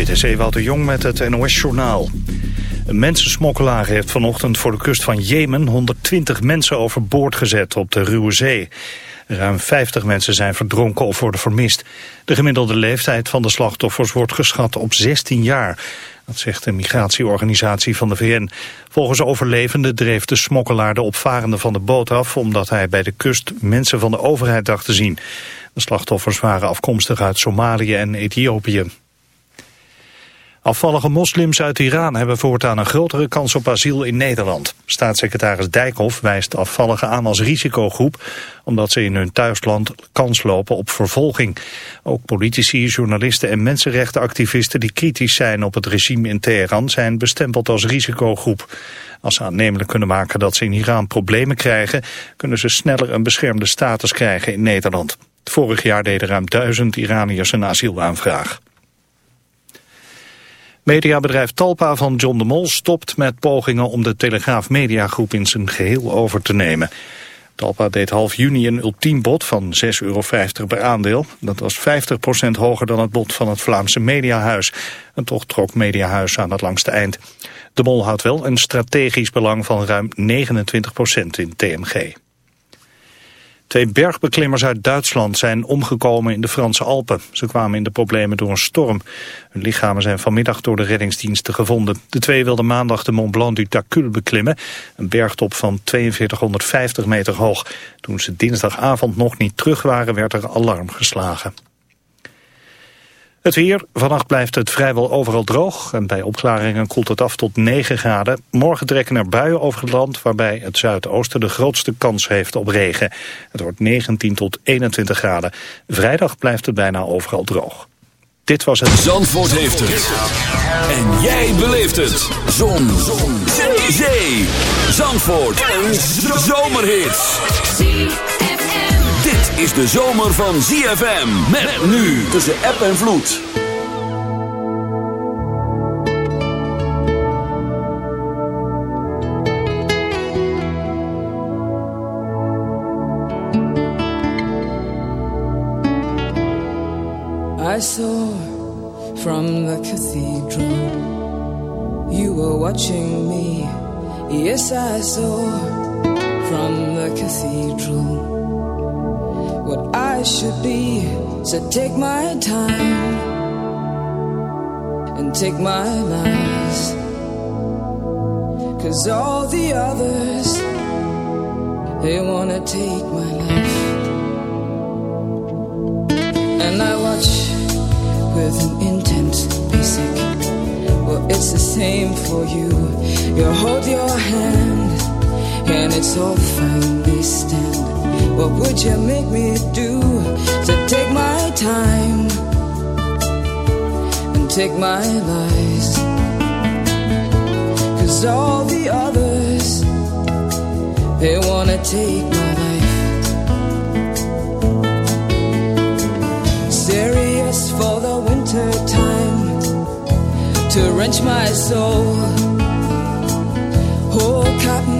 Dit is de Jong met het NOS-journaal. Een mensensmokkelaar heeft vanochtend voor de kust van Jemen 120 mensen overboord gezet op de Ruwe Zee. Ruim 50 mensen zijn verdronken of worden vermist. De gemiddelde leeftijd van de slachtoffers wordt geschat op 16 jaar. Dat zegt de migratieorganisatie van de VN. Volgens overlevenden dreef de smokkelaar de opvarende van de boot af... omdat hij bij de kust mensen van de overheid dacht te zien. De slachtoffers waren afkomstig uit Somalië en Ethiopië. Afvallige moslims uit Iran hebben voortaan een grotere kans op asiel in Nederland. Staatssecretaris Dijkhoff wijst afvalligen aan als risicogroep... omdat ze in hun thuisland kans lopen op vervolging. Ook politici, journalisten en mensenrechtenactivisten... die kritisch zijn op het regime in Teheran zijn bestempeld als risicogroep. Als ze aannemelijk kunnen maken dat ze in Iran problemen krijgen... kunnen ze sneller een beschermde status krijgen in Nederland. Vorig jaar deden ruim duizend Iraniërs een asielaanvraag. Mediabedrijf Talpa van John de Mol stopt met pogingen om de Telegraaf Mediagroep in zijn geheel over te nemen. Talpa deed half juni een ultiem bod van 6,50 euro per aandeel. Dat was 50% hoger dan het bod van het Vlaamse Mediahuis. En toch trok Mediahuis aan het langste eind. De Mol houdt wel een strategisch belang van ruim 29% in TMG. Twee bergbeklimmers uit Duitsland zijn omgekomen in de Franse Alpen. Ze kwamen in de problemen door een storm. Hun lichamen zijn vanmiddag door de reddingsdiensten gevonden. De twee wilden maandag de Mont Blanc du Tacul beklimmen. Een bergtop van 4250 meter hoog. Toen ze dinsdagavond nog niet terug waren werd er alarm geslagen. Het weer. Vannacht blijft het vrijwel overal droog. En bij opklaringen koelt het af tot 9 graden. Morgen trekken er buien over het land... waarbij het zuidoosten de grootste kans heeft op regen. Het wordt 19 tot 21 graden. Vrijdag blijft het bijna overal droog. Dit was het... Zandvoort heeft het. En jij beleeft het. Zon. Zon. Zee. Zandvoort. Een zomerhit is de zomer van ZFM. Met nu tussen app en vloed. I saw from the cathedral You were watching me Yes, I saw from the cathedral what I should be. So take my time and take my lies. Cause all the others, they wanna take my life. And I watch with an intent basic. Well, it's the same for you. You hold your hand, and it's all fine, they stand what would you make me do to take my time and take my lies? Cause all the others, they wanna take my life. Serious for the winter time to wrench my soul. Whole cotton,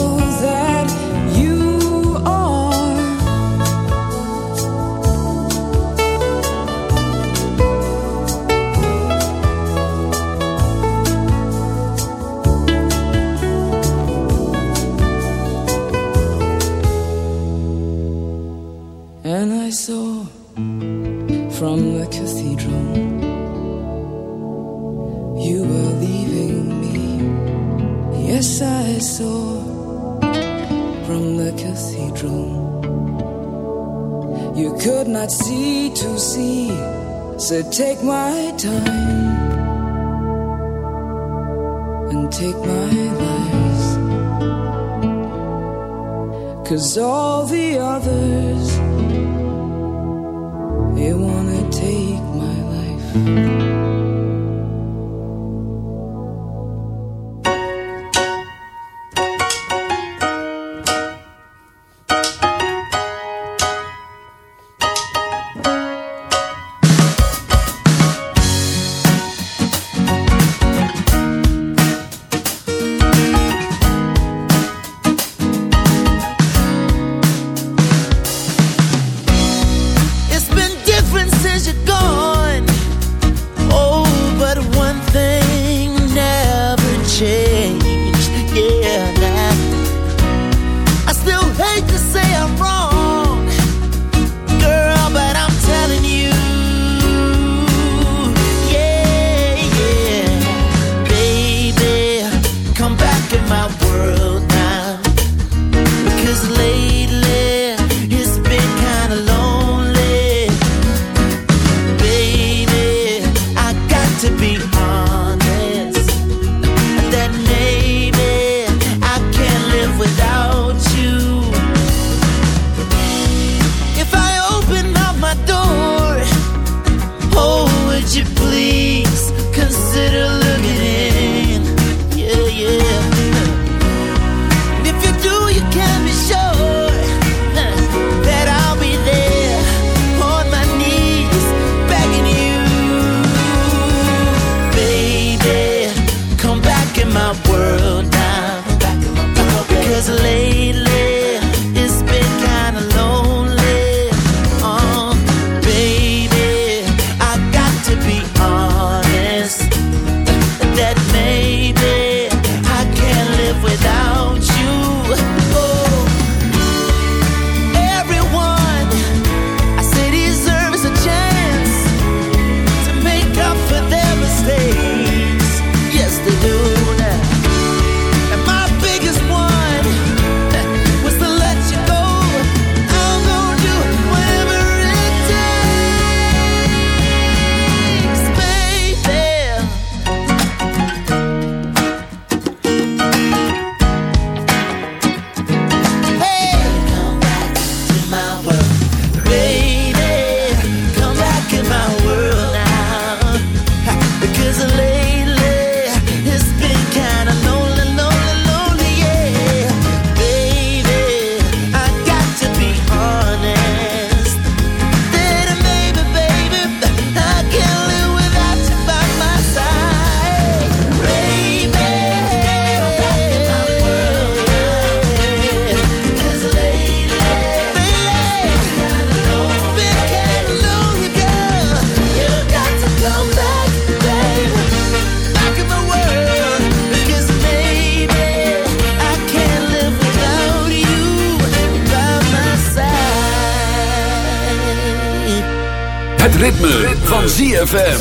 van ZFM.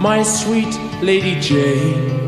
My sweet Lady Jane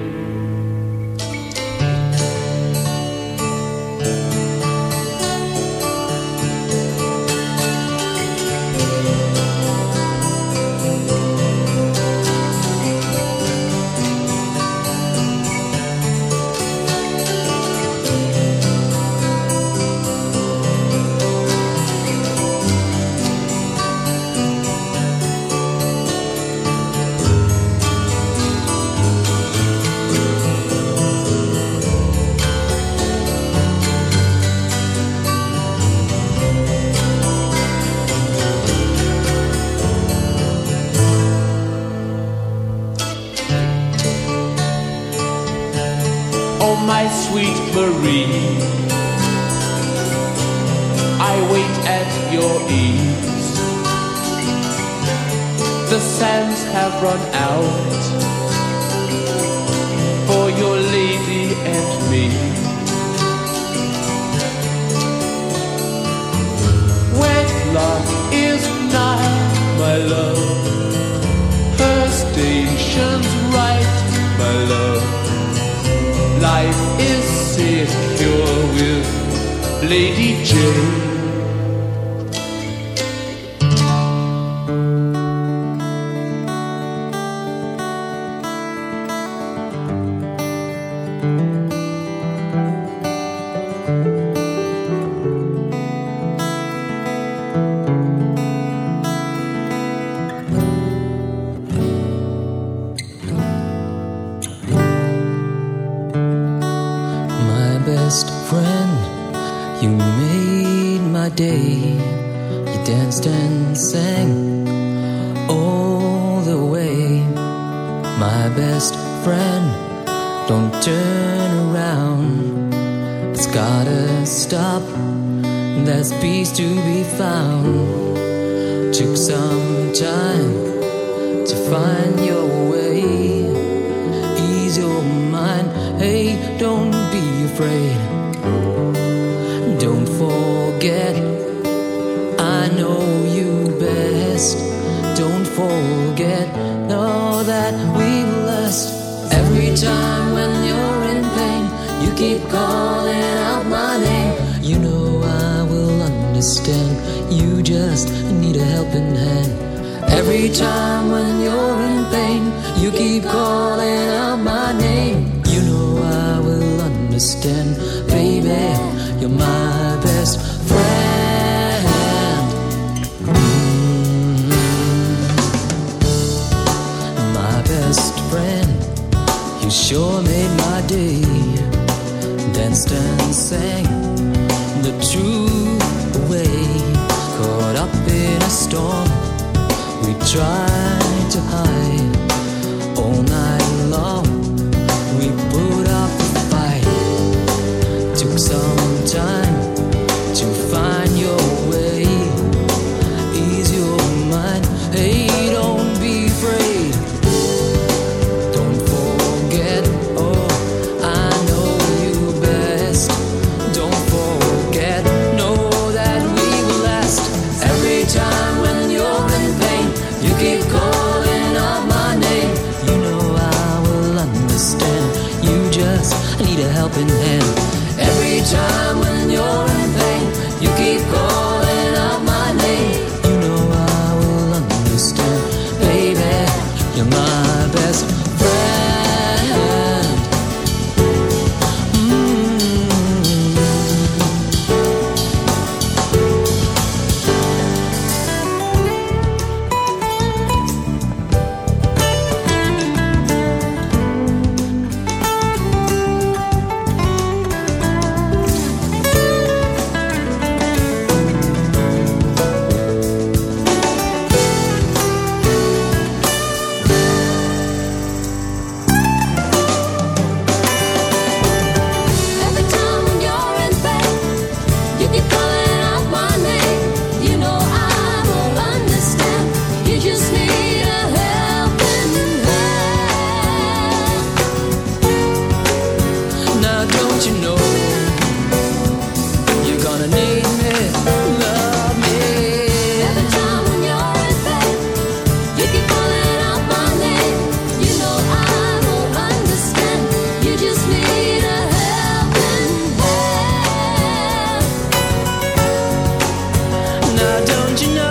don't you know?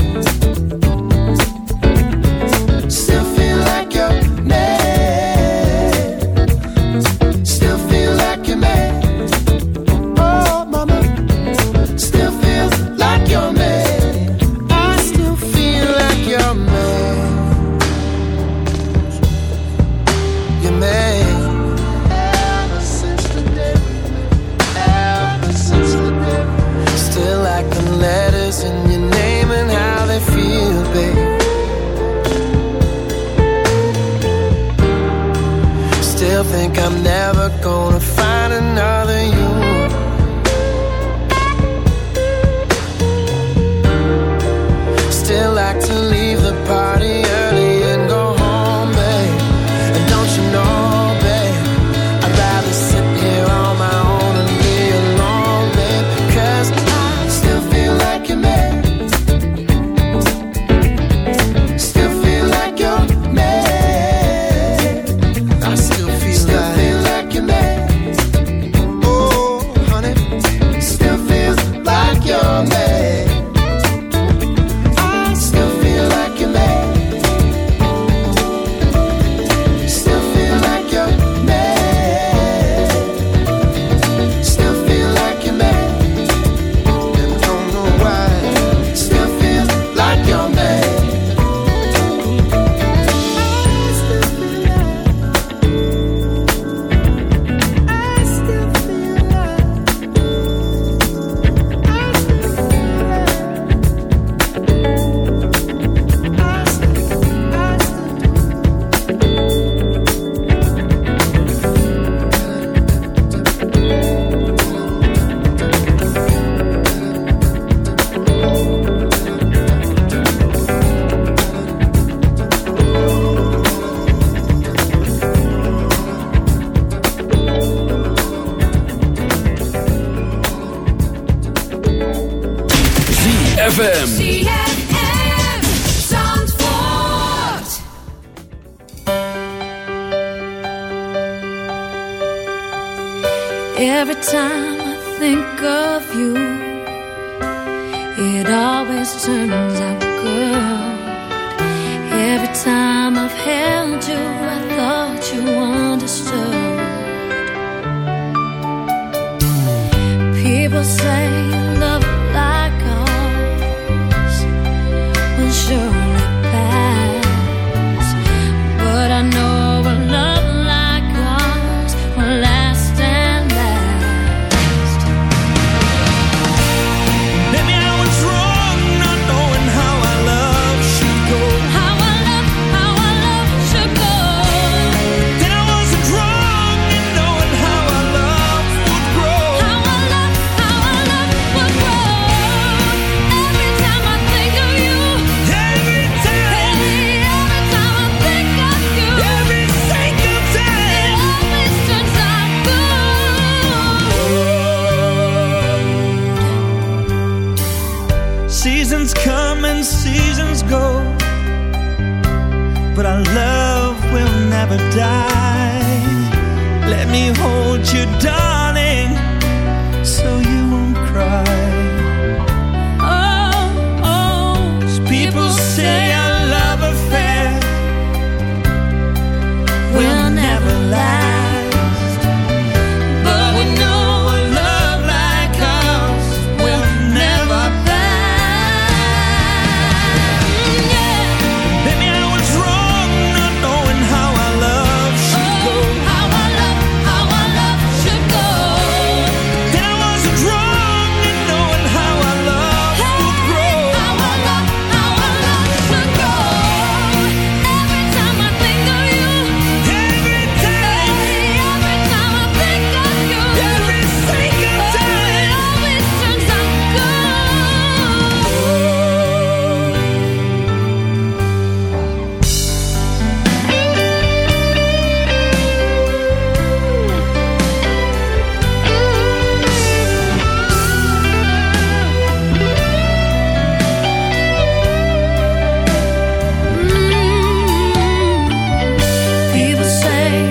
say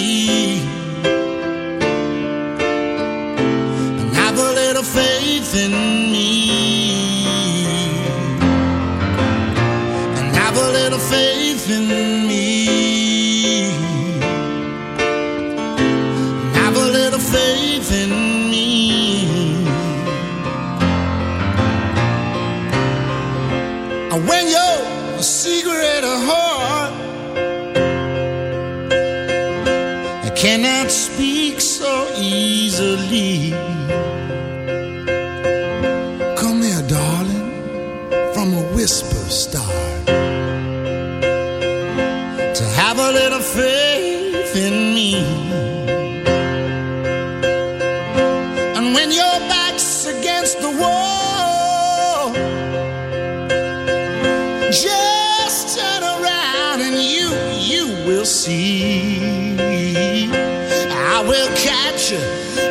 I will catch you,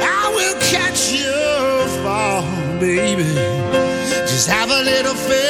I will catch you fall, baby. Just have a little faith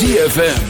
ZFM.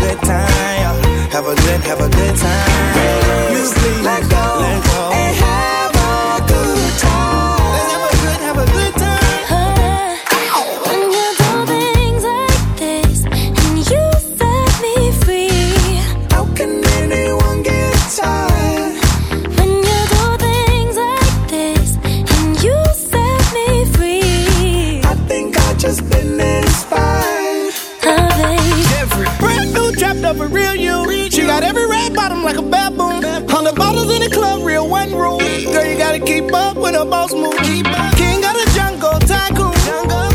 good, have a good time. Have a good, have a good time. Raise, let go, let go. Hundred in the club, real one rule. Girl, you gotta keep up with a boss move. Keep up King of the jungle, tycoon.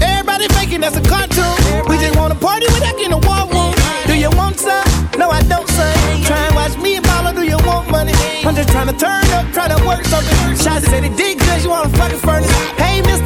Everybody faking that's a cartoon. We just wanna party without getting a war room. Do you want some? No, I don't, son. Try and watch me and do you want money? I'm just trying to turn up, trying to work something. Shots said it did good, you wanna fucking furnace. Hey, mister,